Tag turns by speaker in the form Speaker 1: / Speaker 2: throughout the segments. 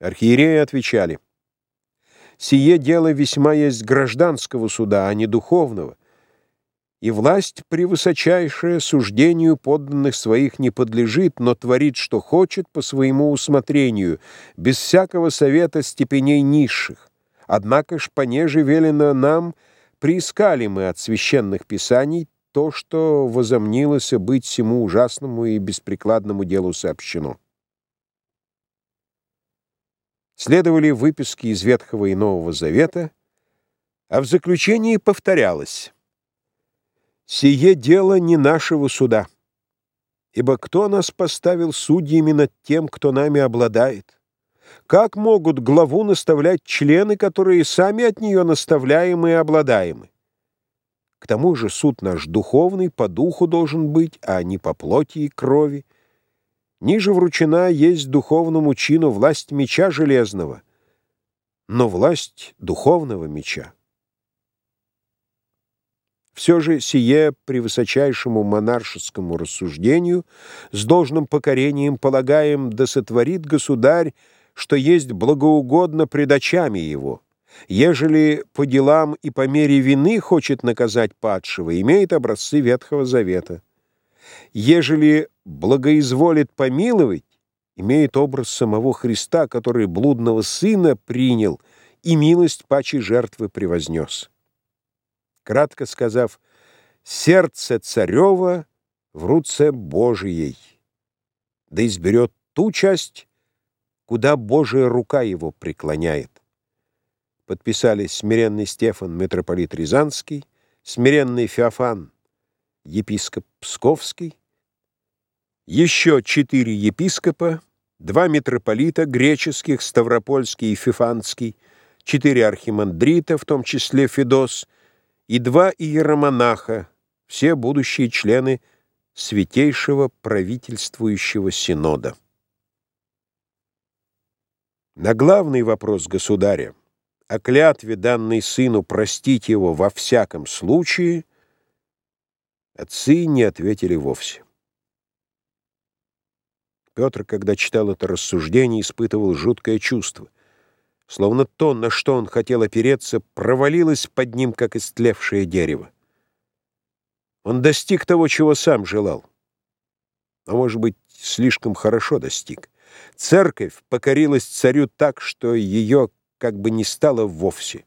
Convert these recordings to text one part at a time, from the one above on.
Speaker 1: Архиереи отвечали, «Сие дело весьма есть гражданского суда, а не духовного, и власть превысочайшая суждению подданных своих не подлежит, но творит, что хочет, по своему усмотрению, без всякого совета степеней низших. Однако ж, понеже велено нам, приискали мы от священных писаний то, что возомнилось быть всему ужасному и беспрекладному делу сообщено». Следовали выписки из Ветхого и Нового Завета, а в заключении повторялось «Сие дело не нашего суда, ибо кто нас поставил судьями над тем, кто нами обладает? Как могут главу наставлять члены, которые сами от нее наставляемы и обладаемы? К тому же суд наш духовный, по духу должен быть, а не по плоти и крови, Ниже вручена есть духовному чину власть меча железного, но власть духовного меча. Все же сие при высочайшему монаршескому рассуждению с должным покорением полагаем, да сотворит государь, что есть благоугодно пред очами его. Ежели по делам и по мере вины хочет наказать падшего, имеет образцы Ветхого Завета ежели благоизволит помиловать, имеет образ самого Христа, который блудного сына принял и милость паче жертвы превознес. Кратко сказав, сердце царева в руце Божией, да изберет ту часть, куда Божия рука его преклоняет. Подписали смиренный Стефан, митрополит Рязанский, смиренный Феофан, епископ Псковский, еще четыре епископа, два митрополита греческих, Ставропольский и Фифанский, четыре архимандрита, в том числе Федос, и два иеромонаха, все будущие члены Святейшего правительствующего синода. На главный вопрос государя о клятве, данной сыну, простить его во всяком случае, Отцы не ответили вовсе. Петр, когда читал это рассуждение, испытывал жуткое чувство. Словно то, на что он хотел опереться, провалилось под ним, как истлевшее дерево. Он достиг того, чего сам желал. А может быть, слишком хорошо достиг. Церковь покорилась царю так, что ее как бы не стало вовсе.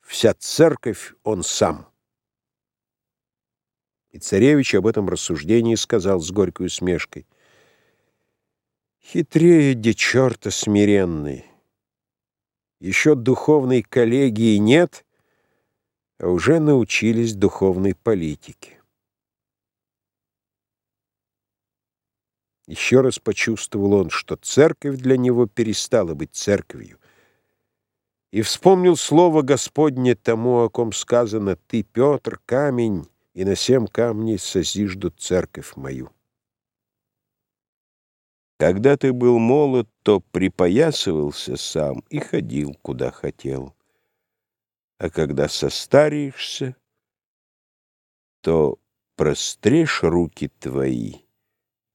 Speaker 1: Вся церковь он сам. И царевич об этом рассуждении сказал с горькой усмешкой. Хитрее де черта смиренный. Еще духовной коллегии нет, а уже научились духовной политике. Еще раз почувствовал он, что церковь для него перестала быть церковью. И вспомнил слово Господне тому, о ком сказано «Ты, Петр, камень, и на семь камней созиждут церковь мою. Когда ты был молод, то припоясывался сам и ходил, куда хотел. А когда состаришься, то прострешь руки твои,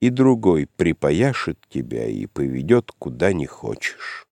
Speaker 1: и другой припояшет тебя и поведет, куда не хочешь.